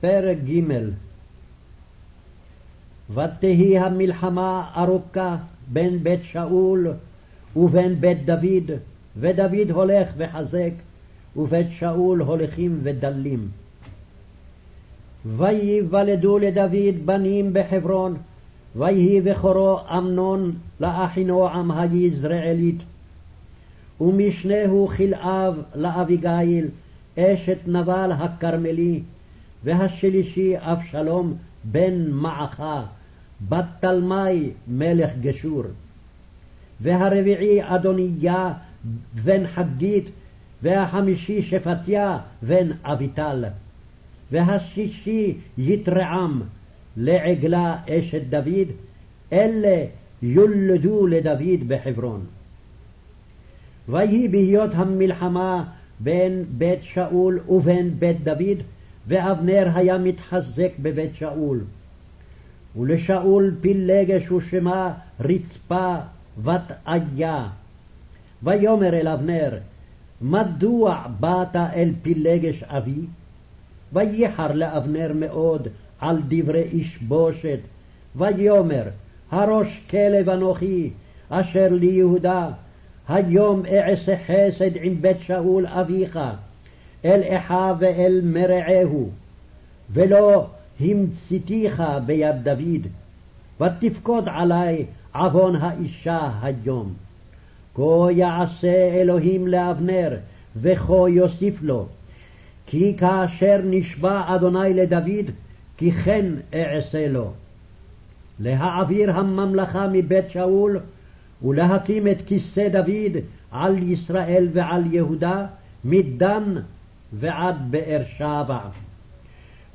פרק ג' ותהי המלחמה ארוכה בין בית שאול ובין בית דוד, ודוד הולך וחזק, ובית שאול הולכים ודלים. וייוולדו לדוד בנים בחברון, ויהי בכורו אמנון לאחינועם היזרעאלית. ומשנהו כלאב לאביגיל, אשת נבל הכרמלי, והשלישי אבשלום בן מעכה, בת תלמי מלך גשור. והרביעי אדוניה בן חגית, והחמישי שפטיה בן אביטל. והשישי יתרעם לעגלה אשת דוד, אלה יולדו לדוד בחברון. ויהי בהיות המלחמה בין בית שאול ובין בית דוד, ואבנר היה מתחזק בבית שאול. ולשאול פילגש ושמה רצפה בת איה. ויאמר אל אבנר, מדוע באת אל פילגש אבי? וייחר לאבנר מאוד על דברי איש בושת, ויאמר, הראש כלב אנוכי, אשר לי יהודה, היום אעשה חסד עם בית שאול אביך, אל אחיו ואל מרעהו, ולא המציתיך ביד דוד, ותפקוד עלי עוון האישה היום. כה יעשה אלוהים לאבנר, וכה יוסיף לו, כי כאשר נשבע אדוני לדוד, כי כן אעשה לו. להעביר הממלכה מבית שאול, ולהקים את כיסא דוד על ישראל ועל יהודה, מדן ועד באר שבע.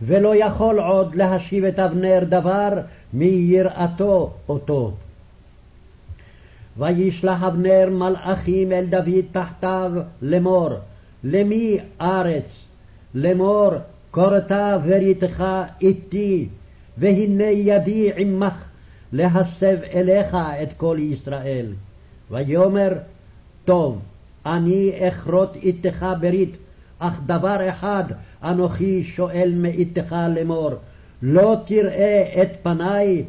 ולא יכול עוד להשיב את אבנר דבר מיראתו אותו. וישלח אבנר מלאכים אל דוד תחתיו לאמור, למי ארץ? לאמור, כורתה וריתך איתי, והנה ידי עמך להסב אליך את כל ישראל. ויאמר, טוב, אני אכרות איתך ברית, אך דבר אחד אנוכי שואל מאיתך לאמור, לא תראה את פניי,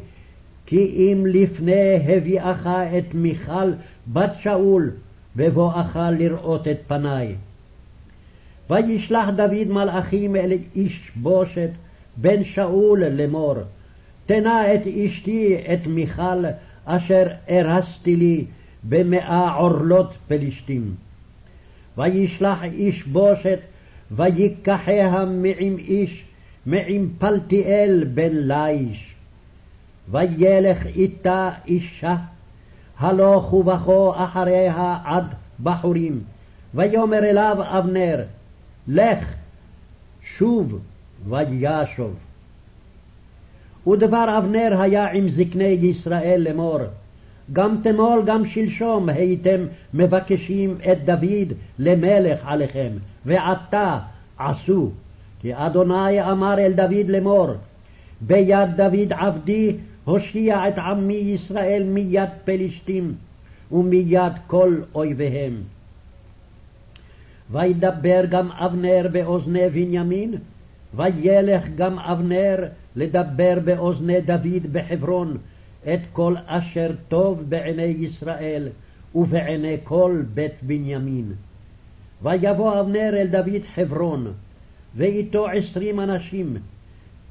כי אם לפני הביאך את מיכל בת שאול, בבואך לראות את פניי. וישלח דוד מלאכים אל איש בושת בן שאול לאמור, תנה את אשתי את מיכל אשר ארסתי לי במאה עורלות פלישתים. וישלח איש בושת ויקחיה מעם איש מעם פלטיאל בן ליש. וילך איתה אישה הלוך ובכו אחריה עד בחורים. ויאמר אליו אבנר לך שוב וישוב. ודבר אבנר היה עם זקני ישראל לאמור, גם תמול גם שלשום הייתם מבקשים את דוד למלך עליכם, ועתה עשו. כי אדוני אמר אל דוד לאמור, ביד דוד עבדי הושיע את עמי ישראל מיד פלישתים ומיד כל אויביהם. וידבר גם אבנר באוזני בנימין, וילך גם אבנר לדבר באוזני דוד בחברון את כל אשר טוב בעיני ישראל ובעיני כל בית בנימין. ויבוא אבנר אל דוד חברון, ואיתו עשרים אנשים,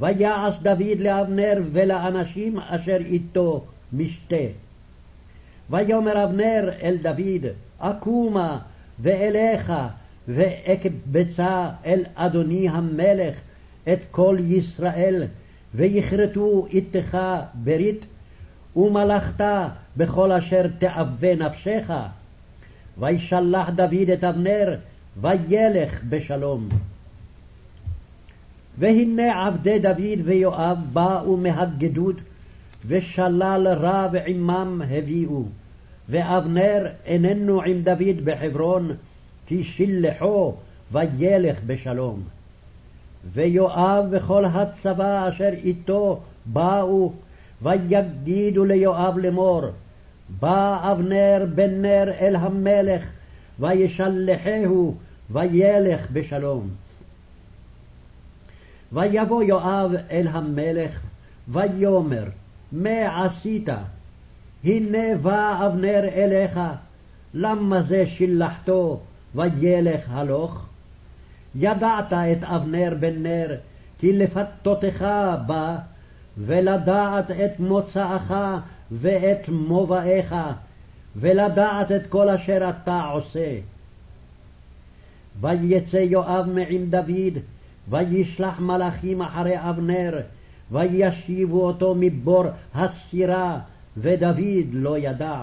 ויעש דוד לאבנר ולאנשים אשר איתו משתה. ויאמר אבנר אל דוד, אקומה ואליך ואקבצה אל אדוני המלך את כל ישראל, ויכרתו איתך ברית, ומלכת בכל אשר תאווה נפשך. וישלח דוד את אבנר, וילך בשלום. והנה עבדי דוד ויואב באו מהגדוד, ושלל רב עמם הביאו. ואבנר איננו עם דוד בחברון, כי שלחו וילך בשלום. ויואב וכל הצבא אשר איתו באו, ויגידו ליואב לאמור, בא אבנר בן נר אל המלך, וישלחהו, וילך בשלום. ויבוא יואב אל המלך, ויאמר, מה עשית? הנה בא אבנר אליך, למה זה שילחתו, וילך הלוך? ידעת את אבנר בן נר, כי לפתותך בא, ולדעת את מוצאך ואת מובאיך, ולדעת את כל אשר אתה עושה. ויצא יואב מעם דוד, וישלח מלאכים אחרי אבנר, וישיבו אותו מבור הסירה, ודוד לא ידע.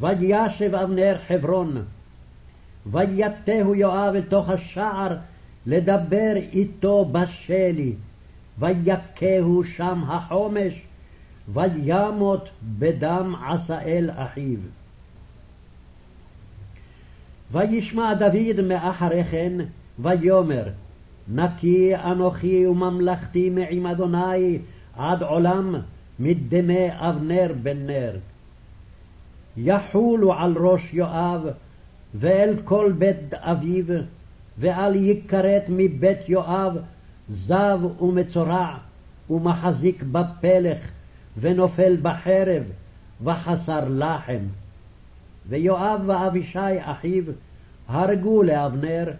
וישב אבנר חברון, ויתהו יואב אל תוך השער לדבר איתו בשלי, ויכהו שם החומש, וימות בדם עשאל אחיו. וישמע דוד מאחרי כן, ויאמר, נקי אנוכי וממלכתי מעם אדוני עד עולם מדמי אבנר בן נר. יחולו על ראש יואב ואל כל בית אביו, ואל יכרת מבית יואב זב ומצורע, ומחזיק בפלך, ונופל בחרב, וחסר לחם. ויואב ואבישי אחיו הרגו לאבנר,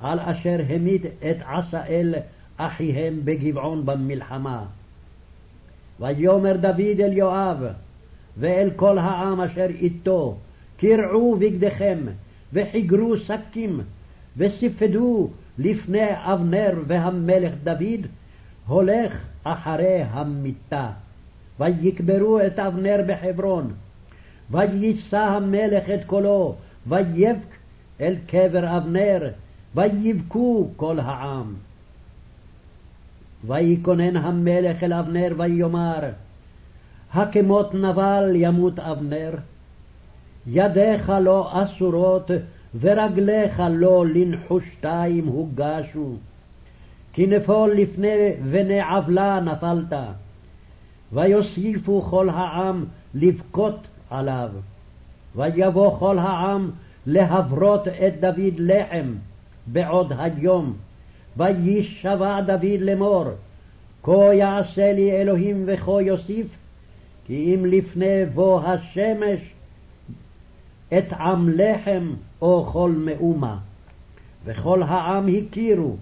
על אשר המית את עשאל אחיהם בגבעון במלחמה. ויאמר דוד אל יואב, ואל כל העם אשר איתו, קרעו בגדיכם, וחיגרו שקים, וספדו לפני אבנר והמלך דוד, הולך אחרי המיתה. ויקברו את אבנר בחברון. ויישא המלך את קולו, ויבק אל קבר אבנר, ויבכו כל העם. ויקונן המלך אל אבנר ויאמר, הכמות נבל ימות אבנר, ידיך לא אסורות ורגליך לא לנחושתיים הוגשו, כי נפול לפני בני עוולה נפלת. ויוסיפו כל העם לבכות עליו. ויבוא כל העם להברות את דוד לחם בעוד היום. וישבע דוד לאמור, כה יעשה לי אלוהים וכה יוסיף, כי אם לפני בוא השמש את עם לחם או כל מאומה. וכל העם הכירו,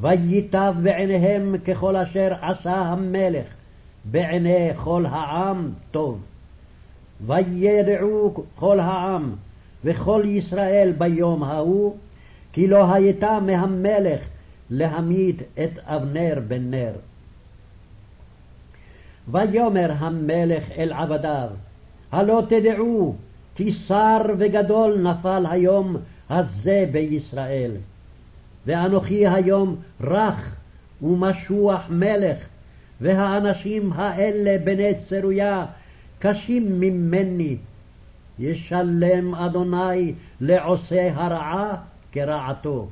וייטב בעיניהם ככל אשר עשה המלך, בעיני כל העם טוב. וידעו כל העם וכל ישראל ביום ההוא, כי לא הייתה מהמלך להמית את אבנר בן נר. ויאמר המלך אל עבדיו, הלא תדעו כי שר וגדול נפל היום הזה בישראל. ואנוכי היום רך ומשוח מלך, והאנשים האלה בני צרויה קשים ממני. ישלם אדוני לעושה הרעה כרעתו.